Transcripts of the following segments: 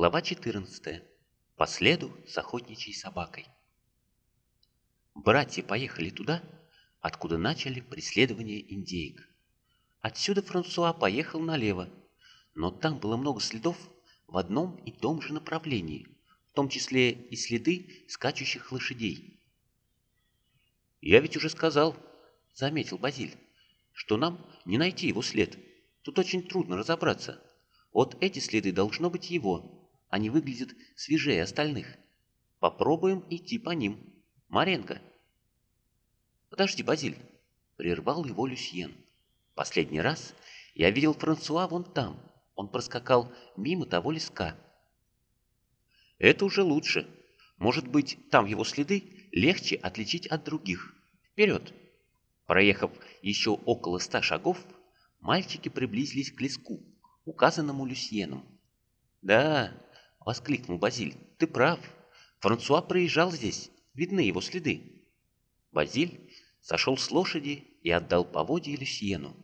Глава 14. По следу с охотничьей собакой. Братья поехали туда, откуда начали преследование индейок. Отсюда Франсуа поехал налево, но там было много следов в одном и том же направлении, в том числе и следы скачущих лошадей. «Я ведь уже сказал», — заметил Базиль, — «что нам не найти его след. Тут очень трудно разобраться. Вот эти следы должно быть его. Они выглядят свежее остальных. Попробуем идти по ним. Маренко. Подожди, Базиль. Прервал его Люсьен. Последний раз я видел Франсуа вон там. Он проскакал мимо того леска. Это уже лучше. Может быть, там его следы легче отличить от других. Вперед! Проехав еще около ста шагов, мальчики приблизились к леску, указанному Люсьеном. «Да», — воскликнул Базиль, — «ты прав. Франсуа проезжал здесь, видны его следы». Базиль сошел с лошади и отдал поводье Люсьену.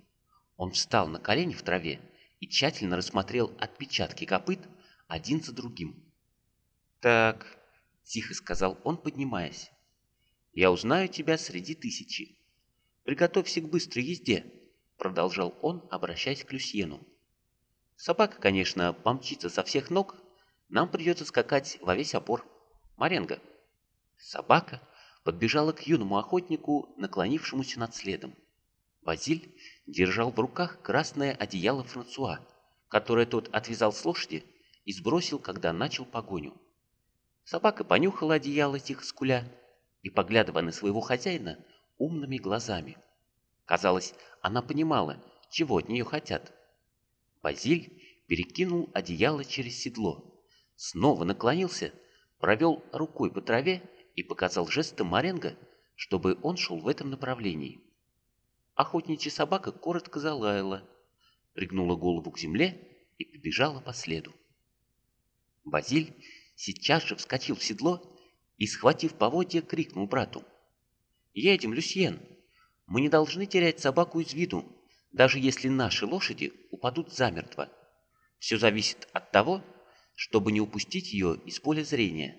Он встал на колени в траве и тщательно рассмотрел отпечатки копыт один за другим. «Так», — тихо сказал он, поднимаясь, — «я узнаю тебя среди тысячи. Приготовься к быстрой езде», — продолжал он, обращаясь к Люсьену. Собака, конечно, помчится со всех ног. Нам придется скакать во весь опор. Маренго. Собака подбежала к юному охотнику, наклонившемуся над следом. Базиль держал в руках красное одеяло Франсуа, которое тот отвязал с лошади и сбросил, когда начал погоню. Собака понюхала одеяло тихо скуля и, поглядывая на своего хозяина умными глазами. Казалось, она понимала, чего от нее хотят. Базиль перекинул одеяло через седло, снова наклонился, провел рукой по траве и показал жестом Маренго, чтобы он шел в этом направлении. Охотничья собака коротко залаяла, пригнула голову к земле и побежала по следу. Базиль сейчас же вскочил в седло и, схватив поводья, крикнул брату. «Едем, Люсьен! Мы не должны терять собаку из виду даже если наши лошади упадут замертво. Все зависит от того, чтобы не упустить ее из поля зрения.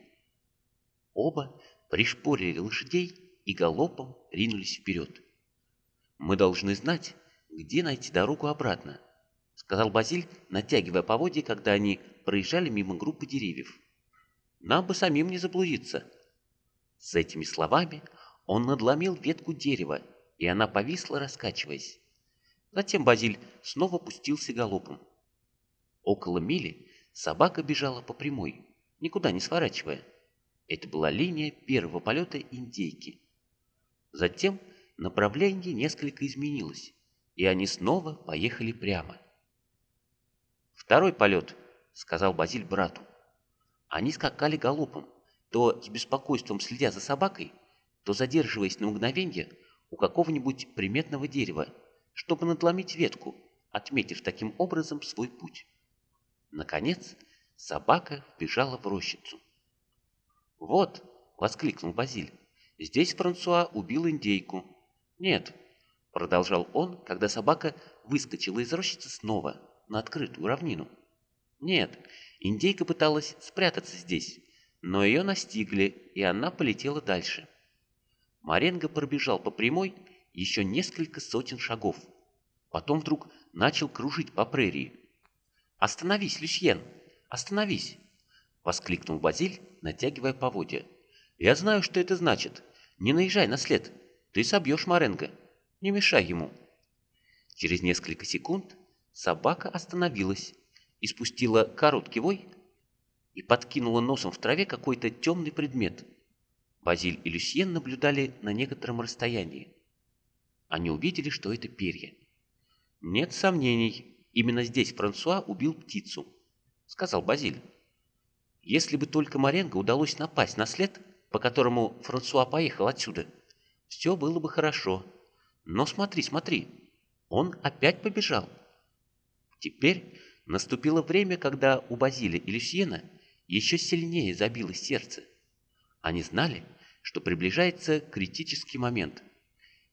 Оба пришпорили лошадей и галопом ринулись вперед. «Мы должны знать, где найти дорогу обратно», — сказал Базиль, натягивая поводья, когда они проезжали мимо группы деревьев. «Нам бы самим не заблудиться». С этими словами он надломил ветку дерева, и она повисла, раскачиваясь. Затем Базиль снова пустился галопом. Около мили собака бежала по прямой, никуда не сворачивая. Это была линия первого полета индейки. Затем направление несколько изменилось, и они снова поехали прямо. «Второй полет», — сказал Базиль брату. Они скакали галопом, то с беспокойством следя за собакой, то задерживаясь на мгновенье у какого-нибудь приметного дерева чтобы надломить ветку, отметив таким образом свой путь. Наконец, собака вбежала в рощицу. «Вот!» — воскликнул Базиль. «Здесь Франсуа убил индейку». «Нет», — продолжал он, когда собака выскочила из рощицы снова на открытую равнину. «Нет, индейка пыталась спрятаться здесь, но ее настигли, и она полетела дальше». Маренго пробежал по прямой еще несколько сотен шагов. Потом вдруг начал кружить по прерии. «Остановись, Люсьен! Остановись!» — воскликнул Базиль, натягивая поводья. «Я знаю, что это значит. Не наезжай на след. Ты собьешь Маренго. Не мешай ему». Через несколько секунд собака остановилась, испустила короткий вой и подкинула носом в траве какой-то темный предмет. Базиль и Люсьен наблюдали на некотором расстоянии. Они увидели, что это перья. «Нет сомнений, именно здесь Франсуа убил птицу», — сказал Базиль. «Если бы только Маренго удалось напасть на след, по которому Франсуа поехал отсюда, все было бы хорошо. Но смотри, смотри, он опять побежал». Теперь наступило время, когда у Базиля и Люсьена еще сильнее забилось сердце. Они знали, что приближается критический момент —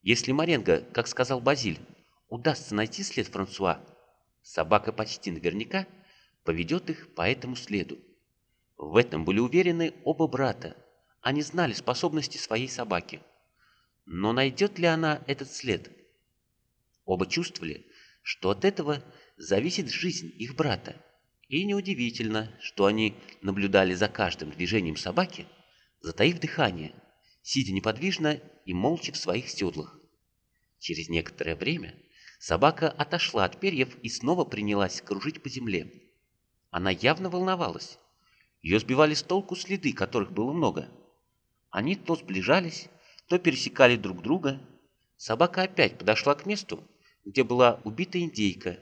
если Маренго, как сказал Базиль, удастся найти след Франсуа, собака почти наверняка поведет их по этому следу. В этом были уверены оба брата. Они знали способности своей собаки. Но найдет ли она этот след? Оба чувствовали, что от этого зависит жизнь их брата. И неудивительно, что они наблюдали за каждым движением собаки, затаив дыхание, сидя неподвижно и молча в своих седлах. Через некоторое время собака отошла от перьев и снова принялась кружить по земле. Она явно волновалась. Ее сбивали с толку следы, которых было много. Они то сближались, то пересекали друг друга. Собака опять подошла к месту, где была убита индейка,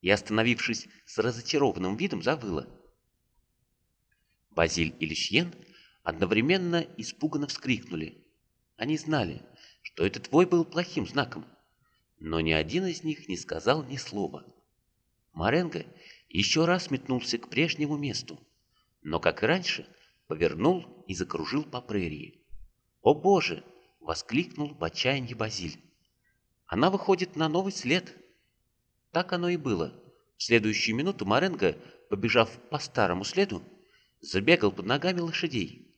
и, остановившись с разочарованным видом, завыла. Базиль и Лещен одновременно испуганно вскрикнули. Они знали, что этот вой был плохим знаком, но ни один из них не сказал ни слова. Маренго еще раз метнулся к прежнему месту, но, как и раньше, повернул и закружил по прерии. «О боже!» — воскликнул в отчаянии Базиль. «Она выходит на новый след!» Так оно и было. В следующую минуту Маренго, побежав по старому следу, забегал под ногами лошадей.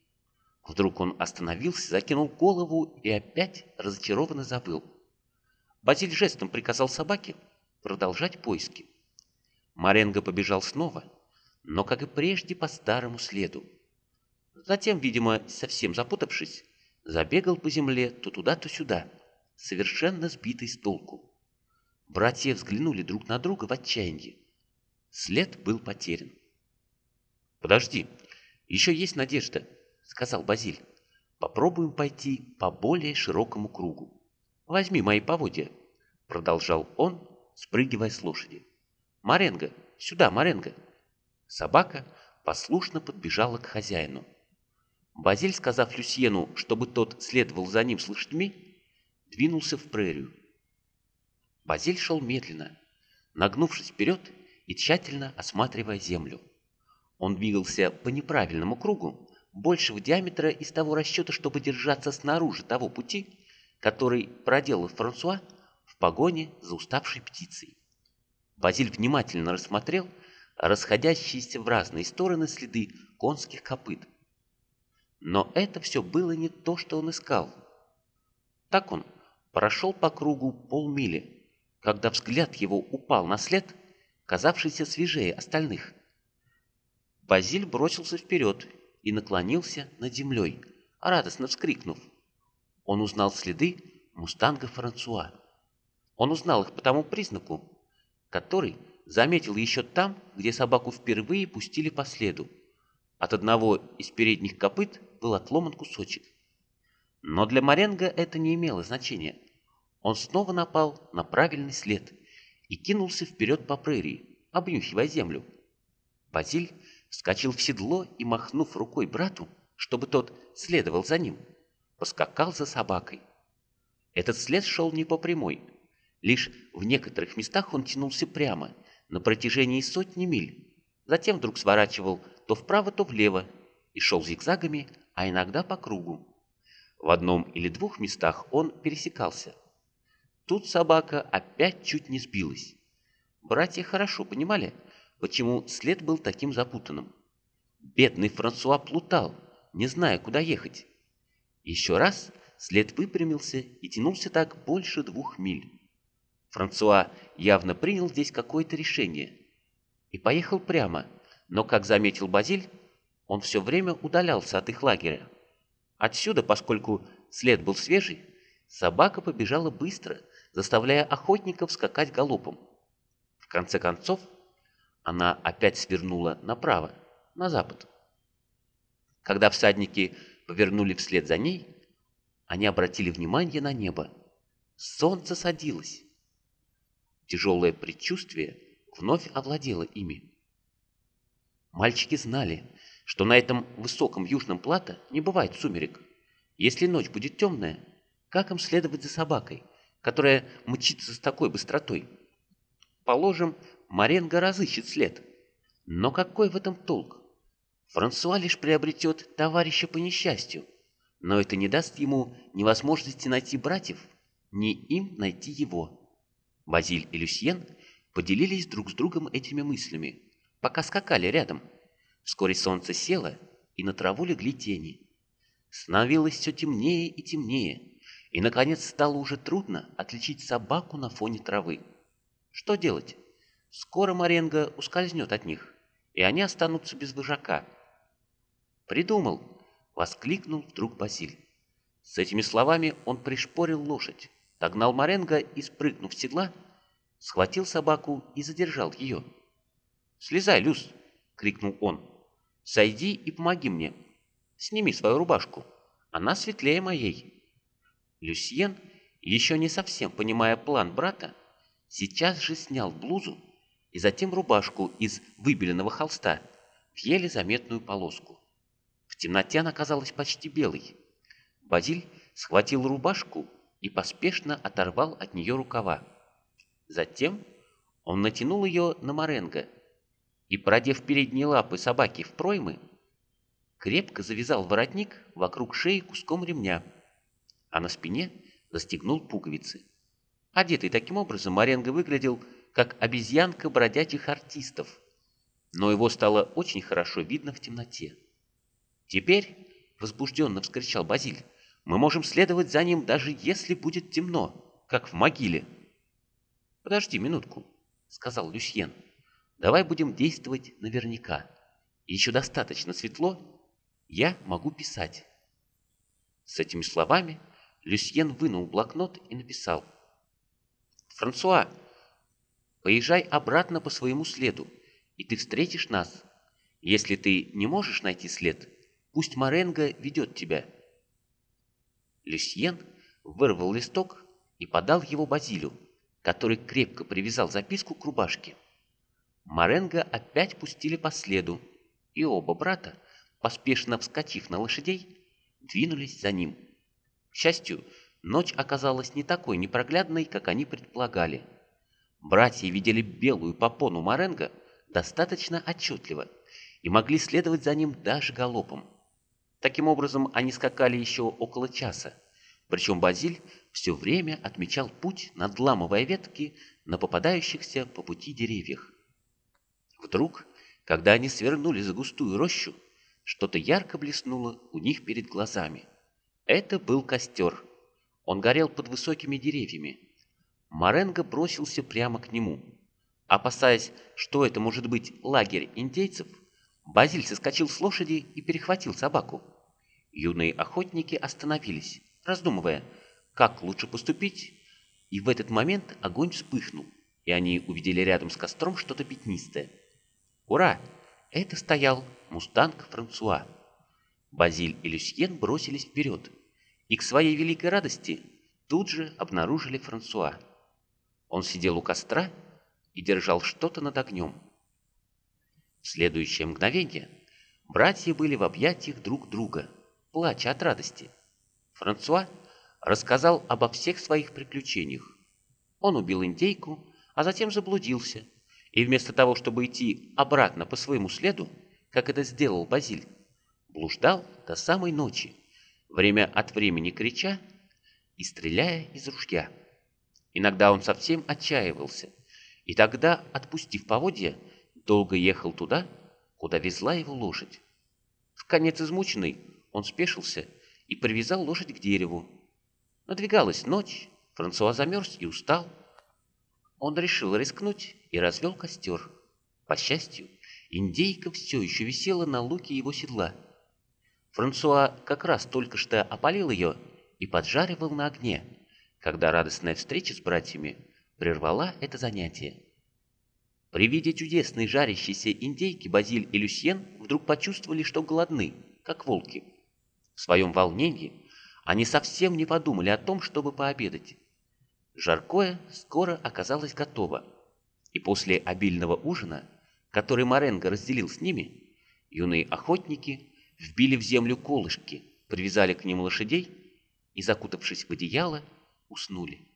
Вдруг он остановился, закинул голову и опять разочарованно забыл. Базиль жестом приказал собаке продолжать поиски. Маренго побежал снова, но, как и прежде, по старому следу. Затем, видимо, совсем запутавшись, забегал по земле то туда, то сюда, совершенно сбитый с толку. Братья взглянули друг на друга в отчаянии. След был потерян. «Подожди, еще есть надежда», — сказал Базиль. «Попробуем пойти по более широкому кругу. Возьми мои поводья», — продолжал он, спрыгивая с лошади. «Маренго, сюда, Маренго!» Собака послушно подбежала к хозяину. Базиль, сказав Люсьену, чтобы тот следовал за ним с лошадьми, двинулся в прерию. Базиль шел медленно, нагнувшись вперед и тщательно осматривая землю. Он двигался по неправильному кругу, большего диаметра из того расчета, чтобы держаться снаружи того пути, который проделал Франсуа в погоне за уставшей птицей. Базиль внимательно рассмотрел расходящиеся в разные стороны следы конских копыт. Но это все было не то, что он искал. Так он прошел по кругу полмили, когда взгляд его упал на след, казавшийся свежее остальных. Базиль бросился вперед и наклонился над землей, радостно вскрикнув. Он узнал следы мустанга Франсуа. Он узнал их по тому признаку, который заметил еще там, где собаку впервые пустили по следу. От одного из передних копыт был отломан кусочек. Но для Маренго это не имело значения. Он снова напал на правильный след и кинулся вперед по прерии, обнюхивая землю. Базиль вскочил в седло и, махнув рукой брату, чтобы тот следовал за ним, поскакал за собакой. Этот след шел не по прямой. Лишь в некоторых местах он тянулся прямо, на протяжении сотни миль. Затем вдруг сворачивал то вправо, то влево и шел зигзагами, а иногда по кругу. В одном или двух местах он пересекался – Тут собака опять чуть не сбилась. Братья хорошо понимали, почему след был таким запутанным. Бедный Франсуа плутал, не зная, куда ехать. Еще раз след выпрямился и тянулся так больше двух миль. Франсуа явно принял здесь какое-то решение и поехал прямо, но, как заметил Базиль, он все время удалялся от их лагеря. Отсюда, поскольку след был свежий, собака побежала быстро – заставляя охотников скакать галопом. В конце концов, она опять свернула направо, на запад. Когда всадники повернули вслед за ней, они обратили внимание на небо. Солнце садилось. Тяжелое предчувствие вновь овладело ими. Мальчики знали, что на этом высоком южном плато не бывает сумерек. Если ночь будет темная, как им следовать за собакой – которая мчится с такой быстротой. Положим, Маренго разыщет след. Но какой в этом толк? Франсуа лишь приобретет товарища по несчастью, но это не даст ему ни возможности найти братьев, ни им найти его. Базиль и Люсьен поделились друг с другом этими мыслями, пока скакали рядом. Вскоре солнце село, и на траву легли тени. Становилось все темнее и темнее, и, наконец, стало уже трудно отличить собаку на фоне травы. Что делать? Скоро Маренго ускользнет от них, и они останутся без вожака. «Придумал!» — воскликнул вдруг Базиль. С этими словами он пришпорил лошадь, догнал Маренго и, спрыгнув с седла, схватил собаку и задержал ее. «Слезай, Люс!» — крикнул он. «Сойди и помоги мне. Сними свою рубашку. Она светлее моей». Люсьен, еще не совсем понимая план брата, сейчас же снял блузу и затем рубашку из выбеленного холста в еле заметную полоску. В темноте она казалась почти белой. Базиль схватил рубашку и поспешно оторвал от нее рукава. Затем он натянул ее на Маренго и, продев передние лапы собаки в проймы, крепко завязал воротник вокруг шеи куском ремня, а на спине застегнул пуговицы. Одетый таким образом, Маренго выглядел как обезьянка бродячих артистов, но его стало очень хорошо видно в темноте. «Теперь», — возбужденно вскричал Базиль, — «мы можем следовать за ним, даже если будет темно, как в могиле». «Подожди минутку», — сказал Люсьен. «Давай будем действовать наверняка. Еще достаточно светло, я могу писать». С этими словами Люсьен вынул блокнот и написал. «Франсуа, поезжай обратно по своему следу, и ты встретишь нас. Если ты не можешь найти след, пусть Маренго ведет тебя». Люсьен вырвал листок и подал его Базилю который крепко привязал записку к рубашке. Маренго опять пустили по следу, и оба брата, поспешно вскочив на лошадей, двинулись за ним. К счастью, ночь оказалась не такой непроглядной, как они предполагали. Братья видели белую попону Маренго достаточно отчетливо и могли следовать за ним даже галопом. Таким образом, они скакали еще около часа, причем Базиль все время отмечал путь, надламывая ветки на попадающихся по пути деревьях. Вдруг, когда они свернули за густую рощу, что-то ярко блеснуло у них перед глазами. Это был костер. Он горел под высокими деревьями. Маренго бросился прямо к нему. Опасаясь, что это может быть лагерь индейцев, Базиль соскочил с лошади и перехватил собаку. Юные охотники остановились раздумывая, как лучше поступить, и в этот момент огонь вспыхнул, и они увидели рядом с костром что-то пятнистое. Ура! Это стоял мустанг Франсуа. Базиль и Люсьен бросились вперед, и к своей великой радости тут же обнаружили Франсуа. Он сидел у костра и держал что-то над огнем. В следующее мгновение братья были в объятиях друг друга, плача от радости. Франсуа рассказал обо всех своих приключениях. Он убил индейку, а затем заблудился, и вместо того, чтобы идти обратно по своему следу, как это сделал Базиль, блуждал до самой ночи, время от времени крича и стреляя из ружья. Иногда он совсем отчаивался, и тогда, отпустив поводья, долго ехал туда, куда везла его лошадь. В конец измученный он спешился и привязал лошадь к дереву. Надвигалась ночь, Франсуа замерз и устал. Он решил рискнуть и развел костер. По счастью, индейка все еще висела на луке его седла. Франсуа как раз только что опалил ее и поджаривал на огне, когда радостная встреча с братьями прервала это занятие. При виде чудесной жарящейся индейки Базиль и Люсьен вдруг почувствовали, что голодны, как волки. В своем волнении они совсем не подумали о том, чтобы пообедать. Жаркое скоро оказалось готово, и после обильного ужина, который Маренго разделил с ними, юные охотники вбили в землю колышки, привязали к ним лошадей и, закутавшись в одеяло, уснули.